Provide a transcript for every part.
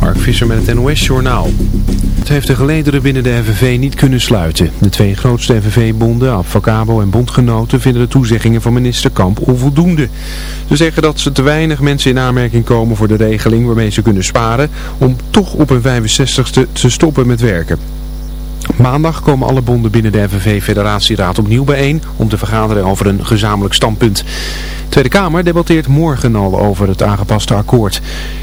Mark Visser met het NOS Journaal. Het heeft de gelederen binnen de FNV niet kunnen sluiten. De twee grootste FNV-bonden, Avocabo en Bondgenoten, vinden de toezeggingen van minister Kamp onvoldoende. Ze zeggen dat ze te weinig mensen in aanmerking komen voor de regeling waarmee ze kunnen sparen om toch op hun 65ste te stoppen met werken. Maandag komen alle bonden binnen de FNV-federatieraad opnieuw bijeen om te vergaderen over een gezamenlijk standpunt. De Tweede Kamer debatteert morgen al over het aangepaste akkoord.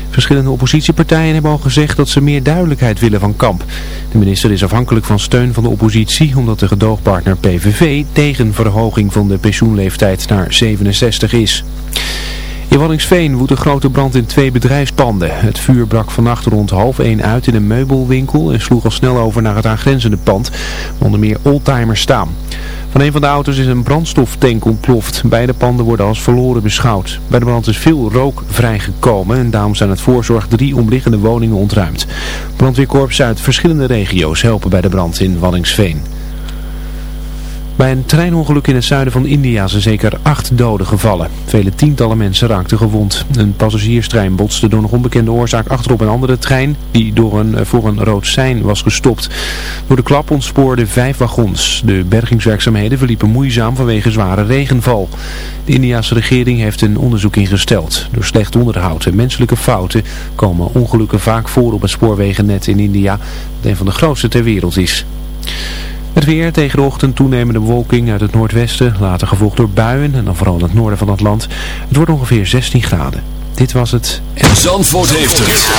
Verschillende oppositiepartijen hebben al gezegd dat ze meer duidelijkheid willen van Kamp. De minister is afhankelijk van steun van de oppositie omdat de gedoogpartner PVV tegen verhoging van de pensioenleeftijd naar 67 is. In Wallingsveen woedt een grote brand in twee bedrijfspanden. Het vuur brak vannacht rond half één uit in een meubelwinkel en sloeg al snel over naar het aangrenzende pand, onder meer oldtimers staan. Van een van de auto's is een brandstoftank ontploft. Beide panden worden als verloren beschouwd. Bij de brand is veel rook vrijgekomen en daarom zijn het voorzorg drie omliggende woningen ontruimd. Brandweerkorps uit verschillende regio's helpen bij de brand in Wallingsveen. Bij een treinongeluk in het zuiden van India zijn zeker acht doden gevallen. Vele tientallen mensen raakten gewond. Een passagierstrein botste door nog onbekende oorzaak achterop een andere trein die door een, voor een rood sein was gestopt. Door de klap ontspoorden vijf wagons. De bergingswerkzaamheden verliepen moeizaam vanwege zware regenval. De Indiase regering heeft een onderzoek ingesteld. Door slecht onderhoud en menselijke fouten komen ongelukken vaak voor op het spoorwegennet in India, dat een van de grootste ter wereld is. Het weer tegen de ochtend toenemende bewolking uit het noordwesten, later gevolgd door buien en dan vooral in het noorden van het land. Het wordt ongeveer 16 graden. Dit was het. Zandvoort heeft het.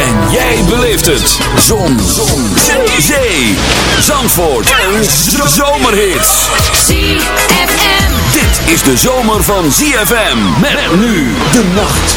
En jij beleeft het. Zon. Zon. Zee. Zee. Zandvoort. Een zomerhit. ZFM. Dit is de zomer van ZFM. Met nu de nacht.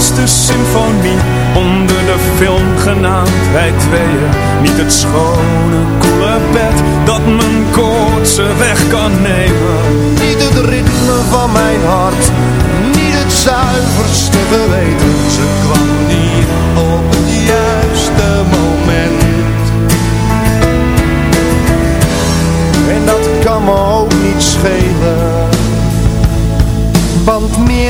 mooiste symfonie onder de film genaamd. Wij tweeën Niet het schone, koele bed dat mijn koor ze weg kan nemen. Niet het ritme van mijn hart Niet het zuiverste geweten. Ze kwam niet op het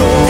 soul.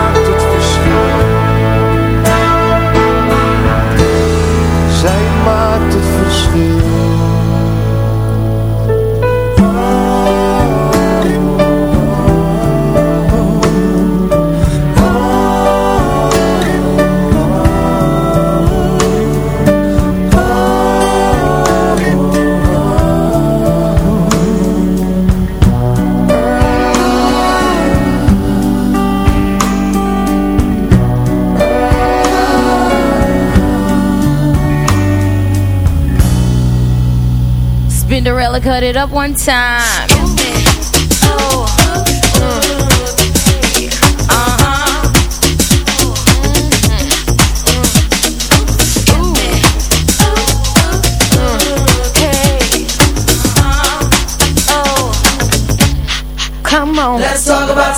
cut it up one time. Come on. Let's talk about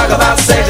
Talk about sex.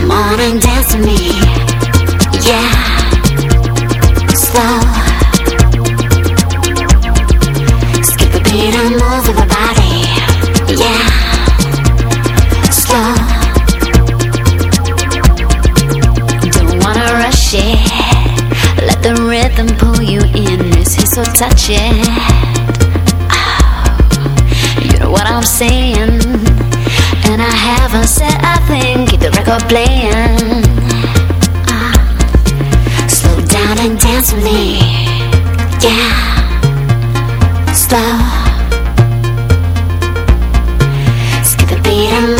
Come on and dance with me. Yeah. Slow. Skip a beat and move with body. Yeah. Slow. Don't wanna rush it. Let the rhythm pull you in. This is so touching. Oh, you know what I'm saying. I haven't said a thing Keep the record playing. Uh, Slow down and dance with me. Yeah. Slow. Skip a beat and